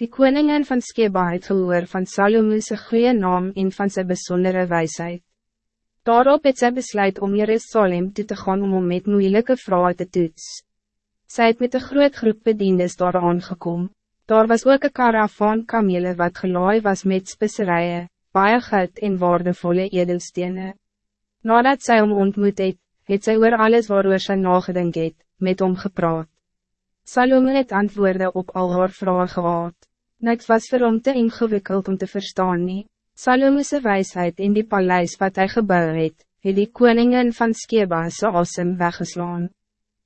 Die koningin van Skeba het gehoor van Salomo's goede naam en van zijn bijzondere wijsheid. Daarop het sy besluit om Jerusalem toe te gaan om om met moeilijke vrouwen te toets. Sy het met een groot groep bediendes daar aangekom. Daar was ook een karavaan kamele wat gelaai was met spisserijen, baie geld en waardevolle edelstenen. Nadat zij om ontmoet het, het sy oor alles waarover sy nagedink het, met hom gepraat. Salome het antwoorde op al haar vragen gehad. Niks was vir hom te ingewikkeld om te verstaan nie. Salome's wijsheid in die paleis wat hij gebouwd het, het die koningin van Skeba so awesome weggeslaan.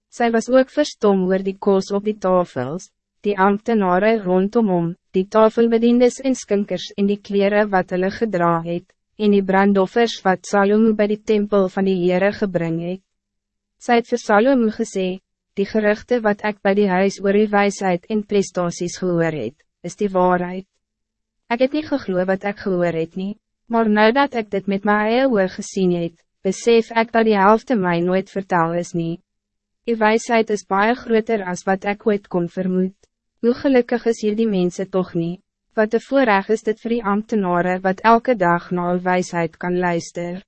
Zij was ook verstom oor die koos op die tafels, die ambtenaren rondom hom, die tafelbediendes en skinkers in die kleren wat hulle gedra het, en die brandoffers wat Salome bij die tempel van die Heere gebring het. Sy het vir Salome gesê, die geruchte wat ik bij die huis oor die wijsheid en prestaties gehoor het, is die waarheid. Ik heb niet gegloeid wat ik gehoor het nie, maar nou dat ik dit met my eie oor gesien het, besef ik dat die helft mij nooit vertel is nie. Die wijsheid is baie groter als wat ik ooit kon vermoed. Hoe gelukkig is hier die mensen toch niet? Wat de voorrecht is dit voor die ambtenaren wat elke dag naar wijsheid kan luisteren.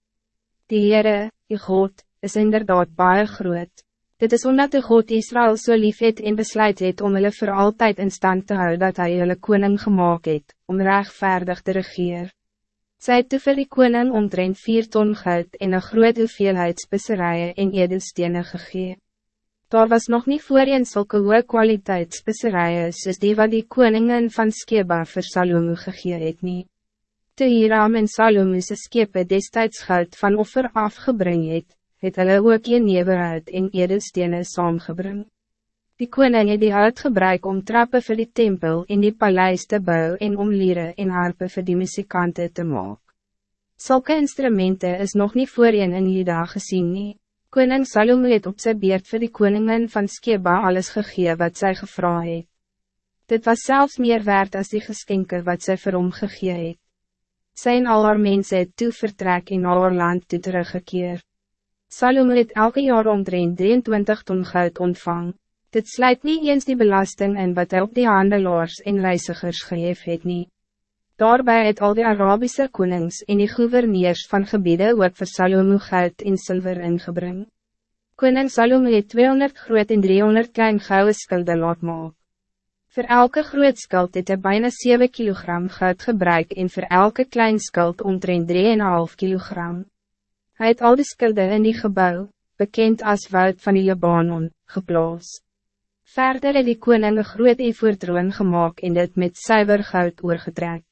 Die Heere, die God, is inderdaad baie groot. Dit is omdat de God Israël so lief het en besluit het om hulle voor altijd in stand te houden dat hij hulle koning gemaakt het, om rechtvaardig te regeer. Sy het vir die koning omtrent vier ton geld en een groot hoeveelheid spisserijen en edelstenen gegee. Daar was nog niet voor een zulke hoge kwaliteit spisserijen soos die wat die koningin van Skeba vir Salomo gegee het nie. Te Hiram en Salomo's skepe destijds geld van offer afgebring het, het hulle ook een neverhout en edelstene saamgebring. Die koning het die hout gebruik om trappen voor die tempel in die paleis te bouwen en om lieren en harpe voor die muzikante te maken. Zulke instrumenten is nog niet voor een in die dag gezien nie. Koning Salome het op sy beurt vir die koningin van Skeba alles gegee wat zij gevra het. Dit was zelfs meer waard als die geskenke wat zij vir hom gegee het. Sy en al haar mense het toe vertrek en al haar land toe teruggekeer. Salome het elke jaar omtrent 23 ton goud ontvang. Dit sluit niet eens die belasting in wat hij op die handelaars en reizigers geef het nie. Daarbij het al die Arabische konings en die gouverneurs van gebieden ook vir Salome goud en zilver ingebring. Koning Salome het 200 groot en 300 klein gouden skulde laat maak. Voor elke groot skuld het hy bijna 7 kilogram goud gebruik en voor elke klein skuld omtrent 3,5 kilogram. Hij het al die skulde in die gebouw, bekend als woud van die Libanon, geplaas. Verder het die koning een groot evoertroon gemaakt en dit met suiver goud oorgetrek.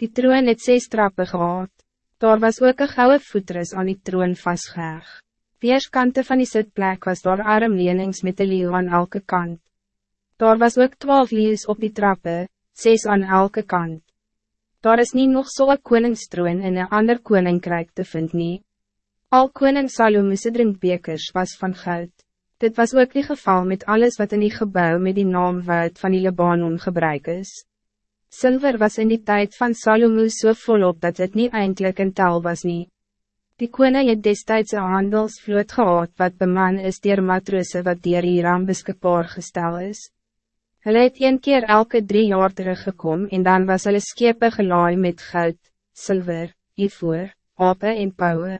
Die troon het zes trappen gehad. Daar was ook een gouden voetrus aan die troon vastgeheig. Weerskante van die sitplek was daar armlenings met de leeuw aan elke kant. Daar was ook twaalf leeuws op die trappen, zes aan elke kant. Daar is niet nog zo'n koningstroon in een ander koninkrijk te vinden. Al koning Salomo's drinkbekers was van goud. Dit was ook die geval met alles wat in die gebouw met die naam woud van die Libanon gebruik is. Silver was in die tijd van Salomo so volop dat het niet eindelijk een tel was nie. Die koning het destijds een handelsvloot gehad wat beman is dier matrose wat dier Iran beskikbaar gestel is. Hulle het een keer elke drie jaar teruggekom en dan was hulle skepe gelaai met goud, zilver, ivoor, ape en pauwe.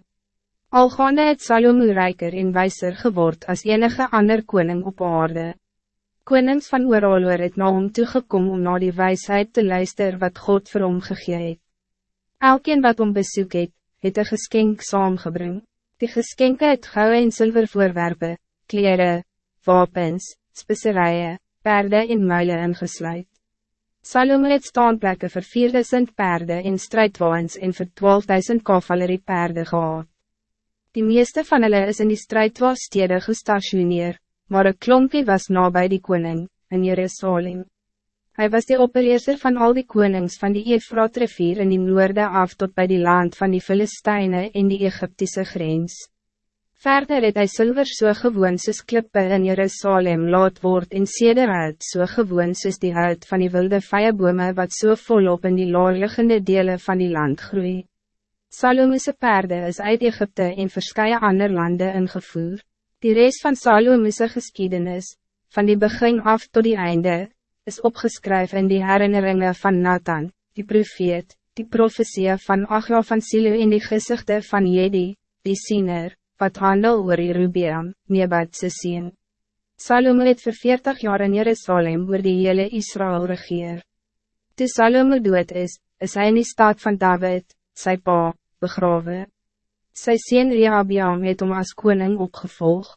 Algaande het Salomo rijker en wijzer geword als enige ander koning op aarde. Konings van ooraloor het na hom toegekom om na die wijsheid te luister wat God vir hom gegee het. Elkeen wat hom besoek het, het een geskenk saamgebring. Die geskenke het gouden en zilver voorwerpen, kleren, wapens, specerijen, perde en muile ingesluit. Salome het staanplekke vir 4000 perde en strijdwaans en vir 12.000 kavalerie perde gehad. Die meeste van hulle is in die strijdwaalstede gestationeerd, maar een klompje was nabij die koning, in Jerusalem. Hij was de opperheerser van al die konings van die Efraat rivier in die noorde af tot bij die land van die Filistijnen in die Egyptische grens. Verder het hy silver so gewoon soos klippe in Jerusalem laat word en sederhout so gewoon soos die hout van die wilde vijabome wat so volop in die laarliggende delen van die land groeit. Salomo'se perde is uit Egypte en verskye ander lande ingevoer. Die rest van Salomo'se geschiedenis, van die begin af tot die einde, is opgeschreven in die herinneringen van Nathan, die profeet, die profetie van Achja van Silo in die gezichten van Jedi, die siener, wat handel oor Jerubeam, Nebat se sien. Salome het vir 40 jaar in Jerusalem oor die hele Israël regeer. Toe Salome dood is, is hij in die stad van David, sy pa, begrawe. Sy sien Rehabiam het om as koning opgevolgd.